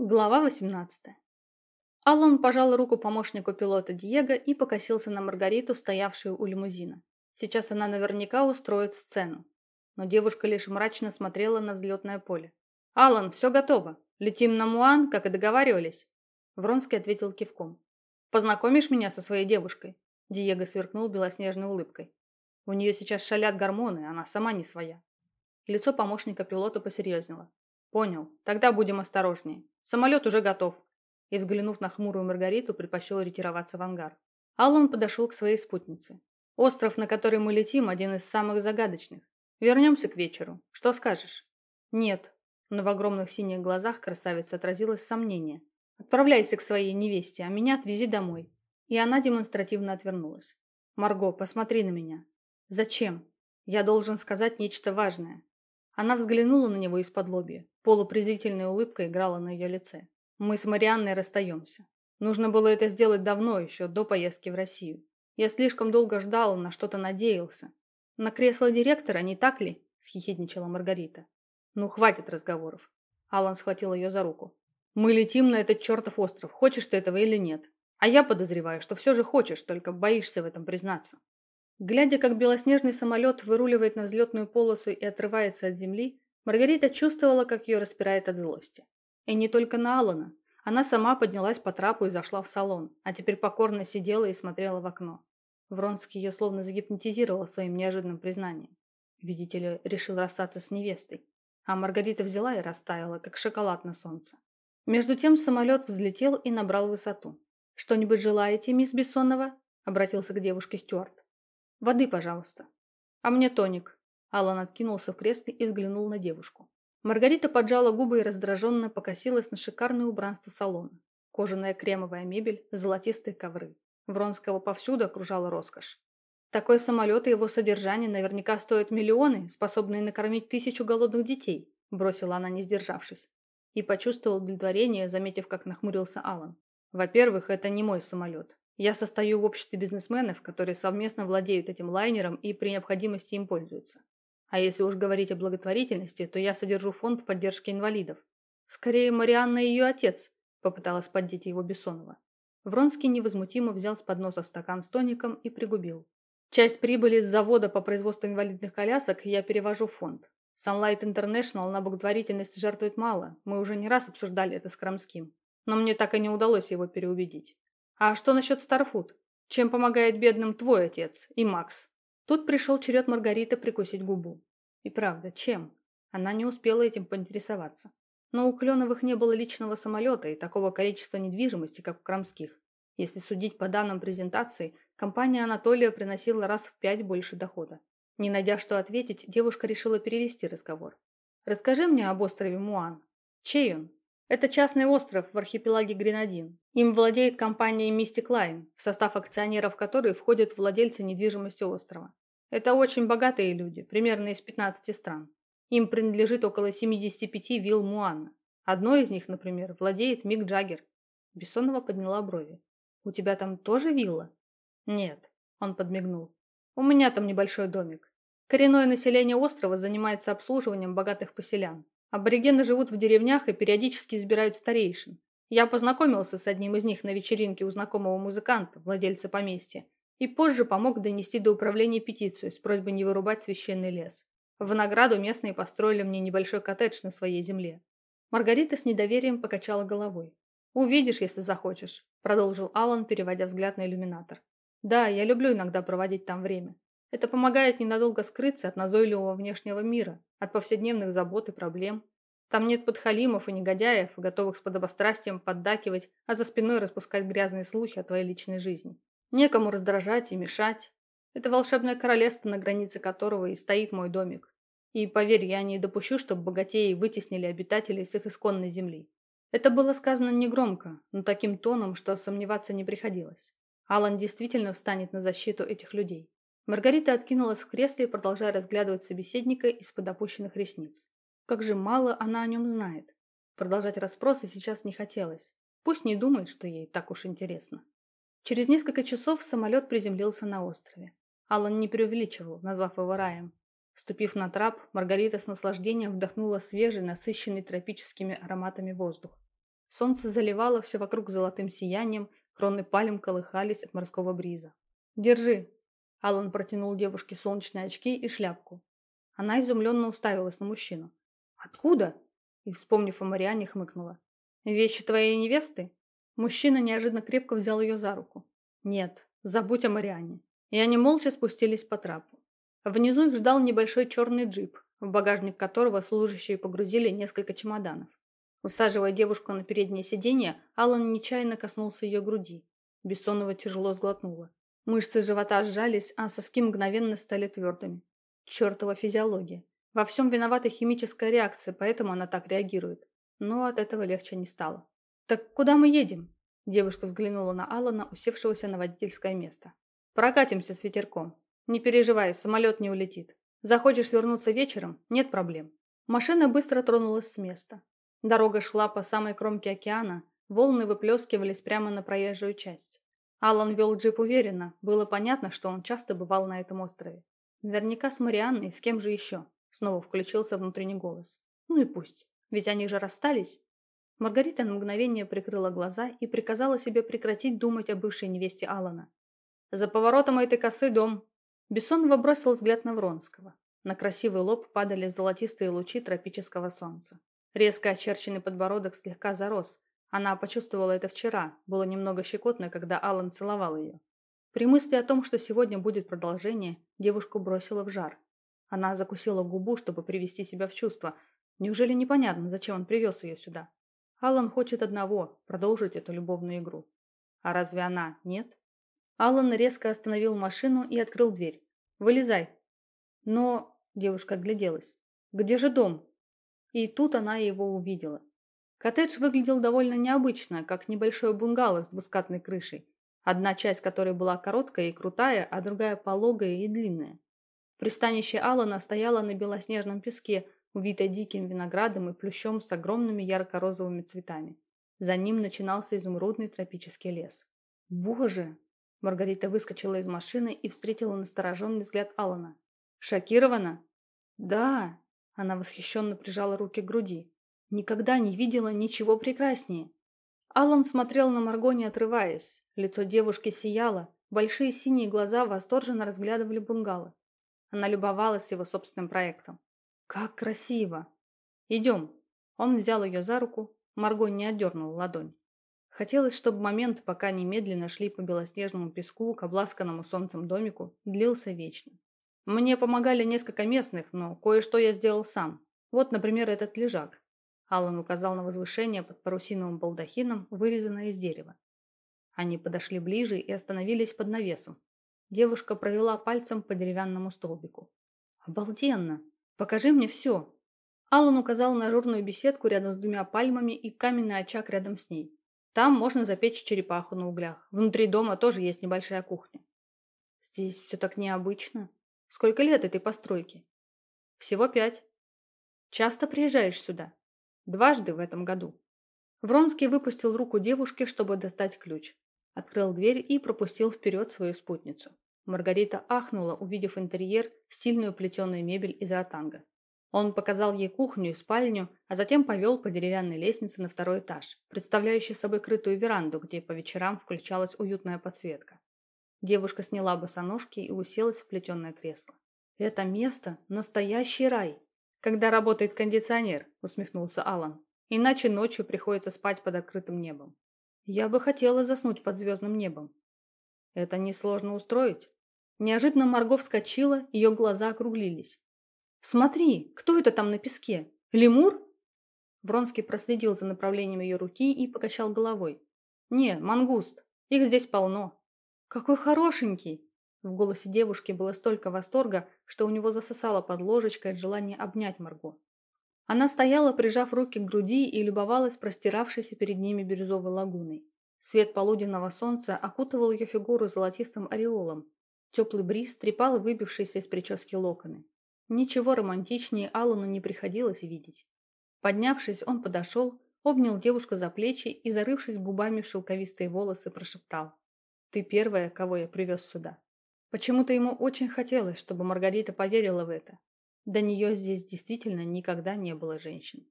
Глава 18. Аллан пожал руку помощнику пилота Диего и покосился на Маргариту, стоявшую у лимузина. Сейчас она наверняка устроит сцену. Но девушка лишь мрачно смотрела на взлетное поле. «Аллан, все готово. Летим на Муан, как и договаривались». Вронский ответил кивком. «Познакомишь меня со своей девушкой?» Диего сверкнул белоснежной улыбкой. «У нее сейчас шалят гормоны, она сама не своя». Лицо помощника пилота посерьезнело. «Понял. Тогда будем осторожнее. Самолет уже готов и, взглянув на хмурую Маргариту, предпочел ретироваться в ангар. Аллан подошел к своей спутнице. «Остров, на который мы летим, один из самых загадочных. Вернемся к вечеру. Что скажешь?» «Нет». Но в огромных синих глазах красавицы отразилось сомнение. «Отправляйся к своей невесте, а меня отвези домой». И она демонстративно отвернулась. «Марго, посмотри на меня». «Зачем?» «Я должен сказать нечто важное». Она взглянула на него из-под лобья. Полупрезрительная улыбка играла на ее лице. Мы с Марианной расстаемся. Нужно было это сделать давно, еще до поездки в Россию. Я слишком долго ждал, на что-то надеялся. На кресло директора, не так ли? Схихидничала Маргарита. Ну, хватит разговоров. Алан схватил ее за руку. Мы летим на этот чертов остров, хочешь ты этого или нет. А я подозреваю, что все же хочешь, только боишься в этом признаться. Глядя, как белоснежный самолет выруливает на взлетную полосу и отрывается от земли, Маргарита чувствовала, как ее распирает от злости. И не только на Алана. Она сама поднялась по трапу и зашла в салон, а теперь покорно сидела и смотрела в окно. Вронский ее словно загипнотизировал своим неожиданным признанием. Видите ли, решил расстаться с невестой. А Маргарита взяла и растаяла, как шоколад на солнце. Между тем самолет взлетел и набрал высоту. «Что-нибудь желаете, мисс Бессонова?» – обратился к девушке Стюарт. «Воды, пожалуйста». «А мне тоник». Алан откинулся в кресле и взглянул на девушку. Маргарита поджала губы и раздраженно покосилась на шикарное убранство салона. Кожаная кремовая мебель, золотистые ковры. Вронского повсюду окружала роскошь. Такой самолет и его содержание наверняка стоят миллионы, способные накормить тысячу голодных детей, бросила она, не сдержавшись. И почувствовал удовлетворение, заметив, как нахмурился Алан. Во-первых, это не мой самолет. Я состою в обществе бизнесменов, которые совместно владеют этим лайнером и при необходимости им пользуются. А если уж говорить о благотворительности, то я содержу фонд поддержки инвалидов. Скорее, Марианна и ее отец, попыталась поддеть его Бессонова. Вронский невозмутимо взял с подноса стакан с тоником и пригубил. Часть прибыли с завода по производству инвалидных колясок я перевожу в фонд. Sunlight International на благотворительность жертвует мало. Мы уже не раз обсуждали это с Крамским. Но мне так и не удалось его переубедить. А что насчет Старфуд? Чем помогает бедным твой отец и Макс? Тут пришел черед Маргариты прикусить губу. И правда, чем? Она не успела этим поинтересоваться. Но у Кленовых не было личного самолета и такого количества недвижимости, как у Крамских. Если судить по данным презентации, компания Анатолия приносила раз в пять больше дохода. Не найдя что ответить, девушка решила перевести разговор. «Расскажи мне об острове Муан. Чей он?» «Это частный остров в архипелаге Гренадин. Им владеет компания Mystic Line, в состав акционеров которой входят владельцы недвижимости острова. Это очень богатые люди, примерно из 15 стран. Им принадлежит около 75 вилл Муанна. Одной из них, например, владеет Мик Джаггер. Бессонова подняла брови. «У тебя там тоже вилла?» «Нет», – он подмигнул. «У меня там небольшой домик. Коренное население острова занимается обслуживанием богатых поселян. Аборигены живут в деревнях и периодически избирают старейшин. Я познакомился с одним из них на вечеринке у знакомого музыканта, владельца поместья, и позже помог донести до управления петицию с просьбой не вырубать священный лес. В награду местные построили мне небольшой коттедж на своей земле. Маргарита с недоверием покачала головой. «Увидишь, если захочешь», – продолжил Алан, переводя взгляд на иллюминатор. «Да, я люблю иногда проводить там время. Это помогает ненадолго скрыться от назойливого внешнего мира, от повседневных забот и проблем. Там нет подхалимов и негодяев, готовых с подобострастием поддакивать, а за спиной распускать грязные слухи о твоей личной жизни. Некому раздражать и мешать. Это волшебное королевство, на границе которого и стоит мой домик. И поверь, я не допущу, чтобы богатеи вытеснили обитателей с их исконной земли. Это было сказано негромко, но таким тоном, что сомневаться не приходилось. Алан действительно встанет на защиту этих людей. Маргарита откинулась в кресле, продолжая разглядывать собеседника из-под опущенных ресниц. Как же мало она о нем знает. Продолжать расспросы сейчас не хотелось. Пусть не думает, что ей так уж интересно. Через несколько часов самолет приземлился на острове. Алан не преувеличивал, назвав его раем. Ступив на трап, Маргарита с наслаждением вдохнула свежий, насыщенный тропическими ароматами воздух. Солнце заливало все вокруг золотым сиянием, кроны пальм колыхались от морского бриза. «Держи!» Алан протянул девушке солнечные очки и шляпку. Она изумленно уставилась на мужчину. «Откуда?» И, вспомнив о Мариане, хмыкнула. «Вещи твоей невесты?» Мужчина неожиданно крепко взял ее за руку. «Нет, забудь о Мариане». И они молча спустились по трапу. Внизу их ждал небольшой черный джип, в багажник которого служащие погрузили несколько чемоданов. Усаживая девушку на переднее сиденье, Алан нечаянно коснулся ее груди. Бессонова тяжело сглотнула. Мышцы живота сжались, а соски мгновенно стали твердыми. Чертова физиология. Во всем виновата химическая реакция, поэтому она так реагирует. Но от этого легче не стало. «Так куда мы едем?» Девушка взглянула на Алана, усевшегося на водительское место. «Прокатимся с ветерком. Не переживай, самолет не улетит. Захочешь вернуться вечером? Нет проблем». Машина быстро тронулась с места. Дорога шла по самой кромке океана, волны выплескивались прямо на проезжую часть. Алан вел джип уверенно, было понятно, что он часто бывал на этом острове. Наверняка с Марианной, с кем же еще? Снова включился внутренний голос. Ну и пусть, ведь они же расстались. Маргарита на мгновение прикрыла глаза и приказала себе прекратить думать о бывшей невесте Алана. «За поворотом этой косы дом». Бессонова бросил взгляд на Вронского. На красивый лоб падали золотистые лучи тропического солнца. Резко очерченный подбородок слегка зарос. Она почувствовала это вчера, было немного щекотно, когда Алан целовал ее. При мысли о том, что сегодня будет продолжение, девушку бросила в жар. Она закусила губу, чтобы привести себя в чувство. Неужели непонятно, зачем он привез ее сюда? Алан хочет одного – продолжить эту любовную игру. А разве она нет? Алан резко остановил машину и открыл дверь. «Вылезай». Но девушка огляделась. «Где же дом?» И тут она его увидела. Коттедж выглядел довольно необычно, как небольшое бунгало с двускатной крышей, одна часть которой была короткая и крутая, а другая пологая и длинная. Пристанище Алана стояло на белоснежном песке, увитой диким виноградом и плющом с огромными ярко-розовыми цветами. За ним начинался изумрудный тропический лес. «Боже!» Маргарита выскочила из машины и встретила настороженный взгляд Алана. «Шокирована?» «Да!» Она восхищенно прижала руки к груди. «Никогда не видела ничего прекраснее!» Алан смотрел на Марго, не отрываясь. Лицо девушки сияло, большие синие глаза восторженно разглядывали бунгало. Она любовалась его собственным проектом. Как красиво! Идем. Он взял ее за руку. Марго не отдернула ладонь. Хотелось, чтобы момент, пока они медленно шли по белоснежному песку к обласканному солнцем домику, длился вечно. Мне помогали несколько местных, но кое-что я сделал сам. Вот, например, этот лежак. Аллан указал на возвышение под парусиновым балдахином, вырезанное из дерева. Они подошли ближе и остановились под навесом. Девушка провела пальцем по деревянному столбику. «Обалденно! Покажи мне все. Аллан указал на ажурную беседку рядом с двумя пальмами и каменный очаг рядом с ней. Там можно запечь черепаху на углях. Внутри дома тоже есть небольшая кухня. Здесь все так необычно. Сколько лет этой постройке? Всего пять. Часто приезжаешь сюда? Дважды в этом году. Вронский выпустил руку девушки, чтобы достать ключ. Открыл дверь и пропустил вперед свою спутницу. Маргарита ахнула, увидев интерьер, стильную плетеную мебель из ротанга. Он показал ей кухню и спальню, а затем повел по деревянной лестнице на второй этаж, представляющий собой крытую веранду, где по вечерам включалась уютная подсветка. Девушка сняла босоножки и уселась в плетеное кресло. «Это место – настоящий рай!» «Когда работает кондиционер», – усмехнулся Алан. «Иначе ночью приходится спать под открытым небом». «Я бы хотела заснуть под звездным небом». «Это несложно устроить. Неожиданно Марго вскочила, ее глаза округлились. «Смотри, кто это там на песке? Лемур?» Вронский проследил за направлением ее руки и покачал головой. «Не, мангуст. Их здесь полно». «Какой хорошенький!» В голосе девушки было столько восторга, что у него засосало под ложечкой от желания обнять Марго. Она стояла, прижав руки к груди и любовалась простиравшейся перед ними бирюзовой лагуной. Свет полуденного солнца окутывал ее фигуру золотистым ореолом, Теплый бриз трепал выбившиеся из прически локоны. Ничего романтичнее Аллану не приходилось видеть. Поднявшись, он подошел, обнял девушку за плечи и, зарывшись губами в шелковистые волосы, прошептал. «Ты первая, кого я привез сюда». Почему-то ему очень хотелось, чтобы Маргарита поверила в это. До нее здесь действительно никогда не было женщин.